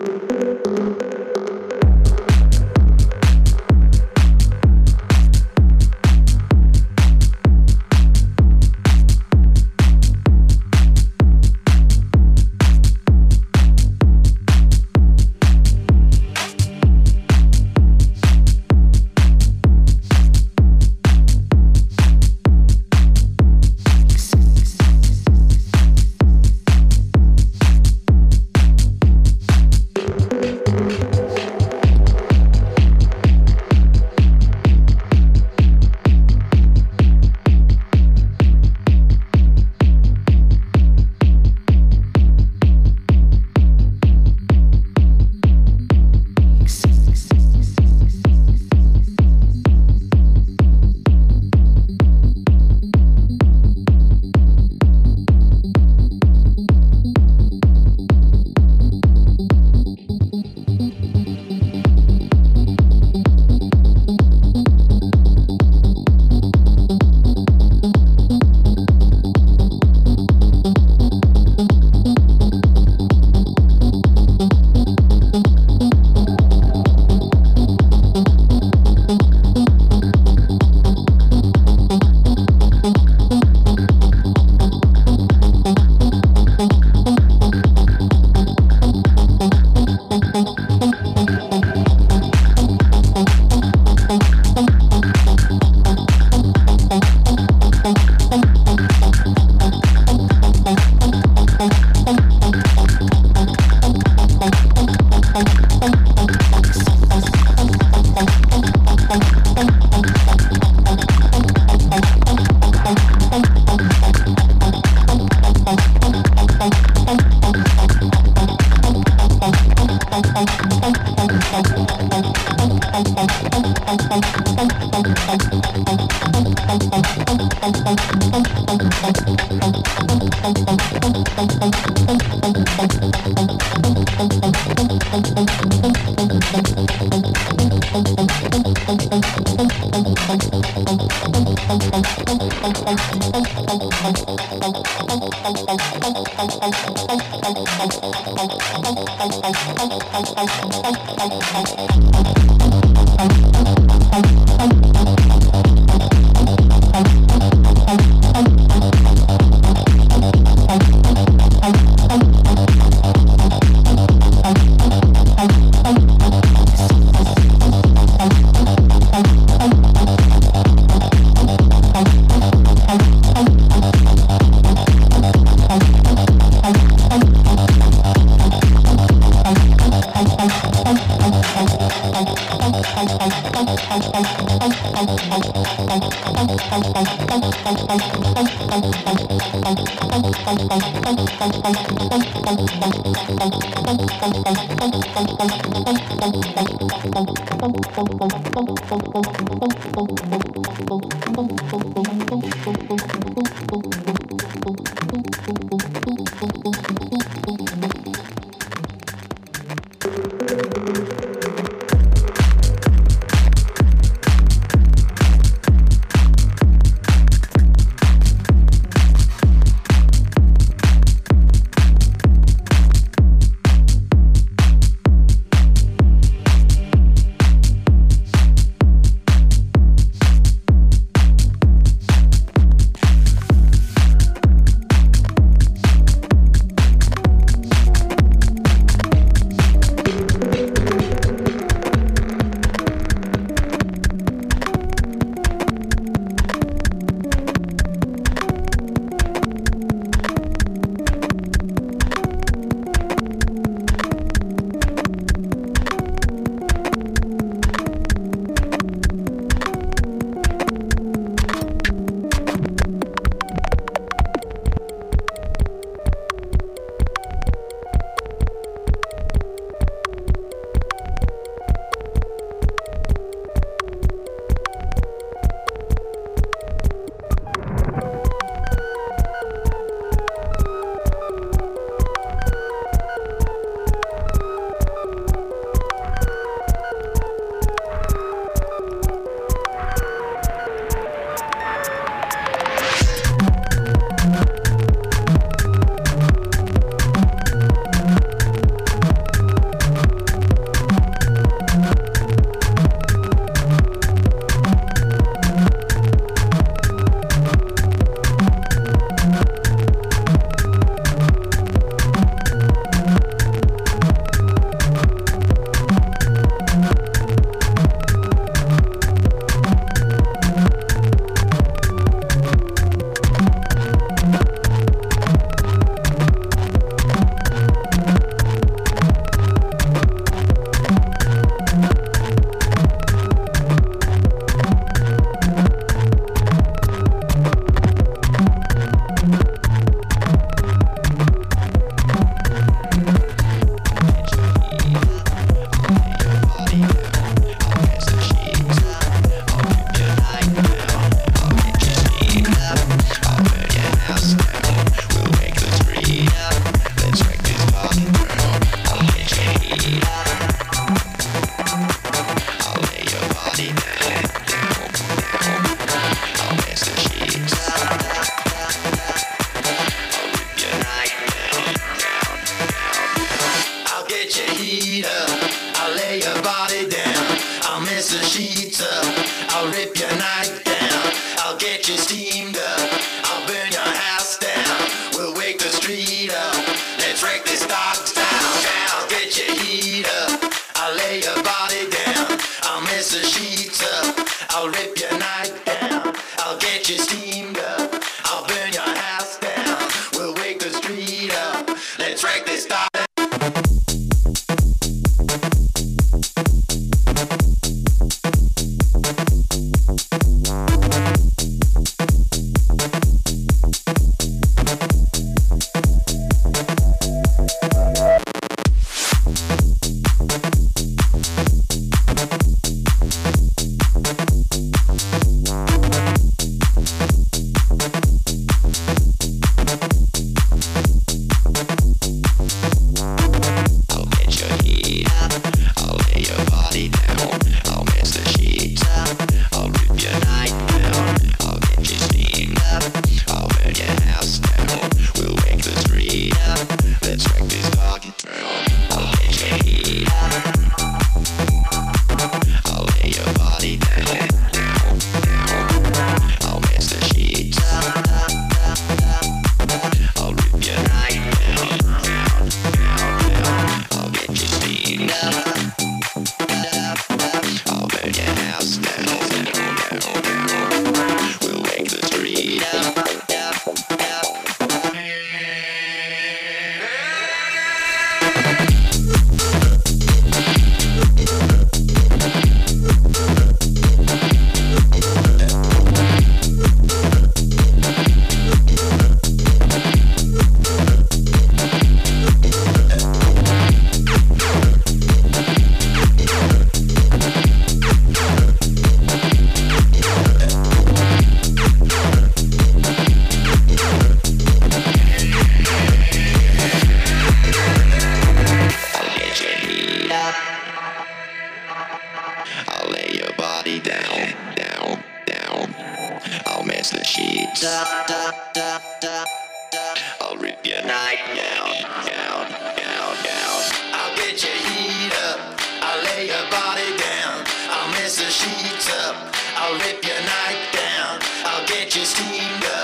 Música Thank you. Let's get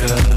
Mm-hmm.